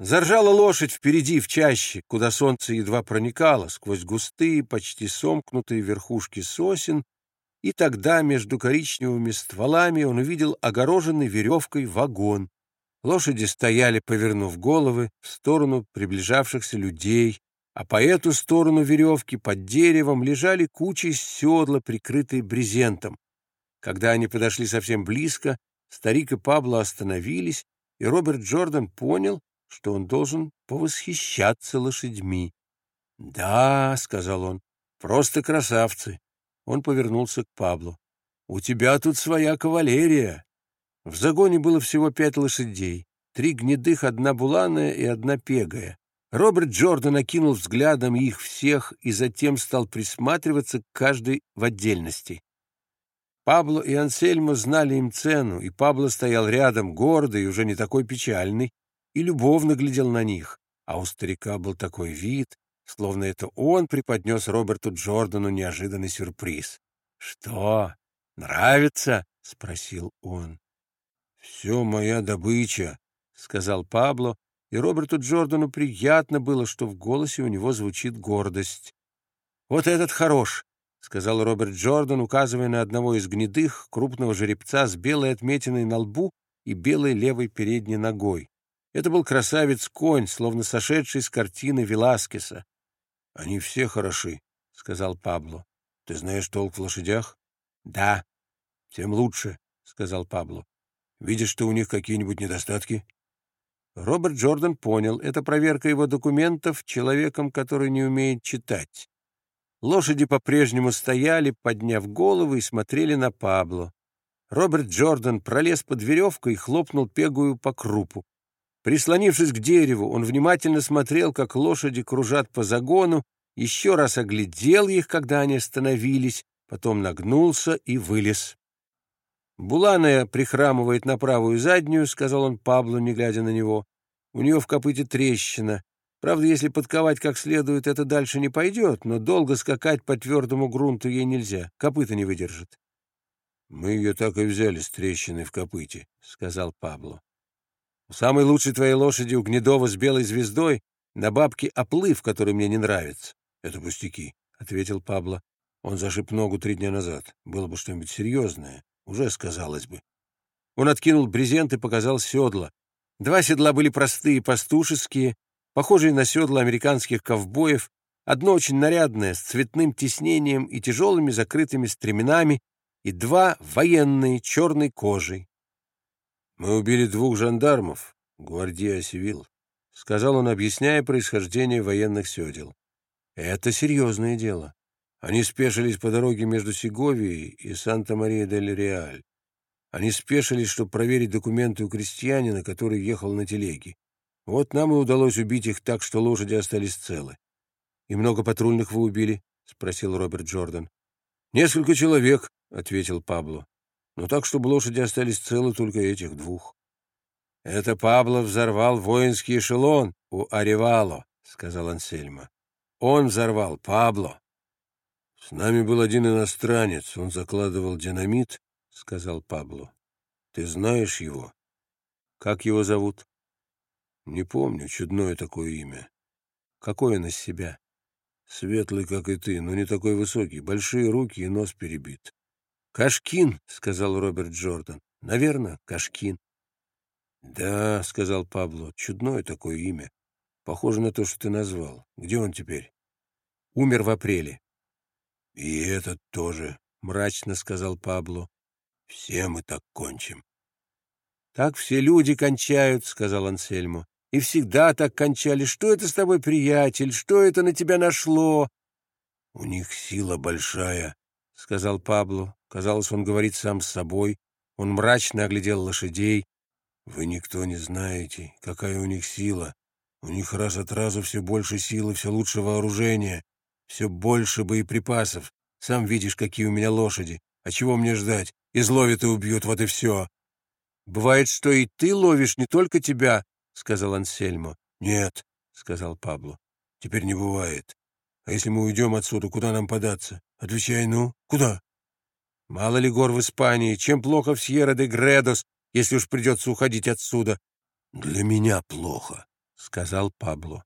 Заржала лошадь впереди, в чаще, куда солнце едва проникало, сквозь густые, почти сомкнутые верхушки сосен, и тогда между коричневыми стволами он увидел огороженный веревкой вагон. Лошади стояли, повернув головы, в сторону приближавшихся людей, а по эту сторону веревки под деревом лежали кучи седла, прикрытые брезентом. Когда они подошли совсем близко, старик и Пабло остановились, и Роберт Джордан понял, что он должен повосхищаться лошадьми. «Да», — сказал он, — «просто красавцы». Он повернулся к Паблу. «У тебя тут своя кавалерия». В загоне было всего пять лошадей, три гнедых, одна буланая и одна пегая. Роберт Джордан окинул взглядом их всех и затем стал присматриваться к каждой в отдельности. Пабло и Ансельмо знали им цену, и Пабло стоял рядом, гордый, уже не такой печальный, и любовно глядел на них, а у старика был такой вид, словно это он преподнес Роберту Джордану неожиданный сюрприз. «Что, нравится?» — спросил он. «Все моя добыча», — сказал Пабло, и Роберту Джордану приятно было, что в голосе у него звучит гордость. «Вот этот хорош», — сказал Роберт Джордан, указывая на одного из гнедых, крупного жеребца с белой отметиной на лбу и белой левой передней ногой. Это был красавец-конь, словно сошедший с картины Веласкеса. — Они все хороши, — сказал Пабло. — Ты знаешь толк в лошадях? — Да. — Тем лучше, — сказал Пабло. — Видишь ты у них какие-нибудь недостатки? Роберт Джордан понял, это проверка его документов человеком, который не умеет читать. Лошади по-прежнему стояли, подняв головы и смотрели на Пабло. Роберт Джордан пролез под веревку и хлопнул пегую по крупу. Прислонившись к дереву, он внимательно смотрел, как лошади кружат по загону, еще раз оглядел их, когда они остановились, потом нагнулся и вылез. «Буланая прихрамывает на правую заднюю», — сказал он Паблу, не глядя на него. «У нее в копыте трещина. Правда, если подковать как следует, это дальше не пойдет, но долго скакать по твердому грунту ей нельзя, копыта не выдержит». «Мы ее так и взяли с трещиной в копыте», — сказал Пабло. У самой лучшей твоей лошади у Гнедова с белой звездой на бабке оплыв, который мне не нравится. — Это пустяки, — ответил Пабло. Он зашиб ногу три дня назад. Было бы что-нибудь серьезное, уже сказалось бы. Он откинул брезент и показал седла. Два седла были простые, пастушеские, похожие на седла американских ковбоев, одно очень нарядное, с цветным тиснением и тяжелыми закрытыми стременами, и два военные, черной кожей. «Мы убили двух жандармов, гвардия Сивил», — сказал он, объясняя происхождение военных седел. «Это серьезное дело. Они спешились по дороге между Сеговией и Санта-Мария-дель-Реаль. Они спешились, чтобы проверить документы у крестьянина, который ехал на телеге. Вот нам и удалось убить их так, что лошади остались целы. — И много патрульных вы убили? — спросил Роберт Джордан. — Несколько человек, — ответил Пабло но так, чтобы лошади остались целы только этих двух. — Это Пабло взорвал воинский эшелон у Аревало, — сказал Ансельма. — Он взорвал Пабло. — С нами был один иностранец, он закладывал динамит, — сказал Пабло. — Ты знаешь его? — Как его зовут? — Не помню, чудное такое имя. — Какой он из себя? — Светлый, как и ты, но не такой высокий, большие руки и нос перебит. «Кашкин», — сказал Роберт Джордан. «Наверное, Кашкин». «Да», — сказал Пабло, — «чудное такое имя. Похоже на то, что ты назвал. Где он теперь?» «Умер в апреле». «И этот тоже», — мрачно сказал Пабло. «Все мы так кончим». «Так все люди кончают», — сказал Ансельмо. «И всегда так кончали. Что это с тобой, приятель? Что это на тебя нашло?» «У них сила большая», — сказал Пабло. Казалось, он говорит сам с собой. Он мрачно оглядел лошадей. «Вы никто не знаете, какая у них сила. У них раз от раза все больше силы, все лучше вооружения, все больше боеприпасов. Сам видишь, какие у меня лошади. А чего мне ждать? Изловят и убьют, вот и все». «Бывает, что и ты ловишь не только тебя», — сказал Ансельмо. «Нет», — сказал Пабло. «Теперь не бывает. А если мы уйдем отсюда, куда нам податься? Отвечай, ну, куда?» Мало ли гор в Испании, чем плохо в Сьерра де Гредос, если уж придется уходить отсюда. — Для меня плохо, — сказал Пабло.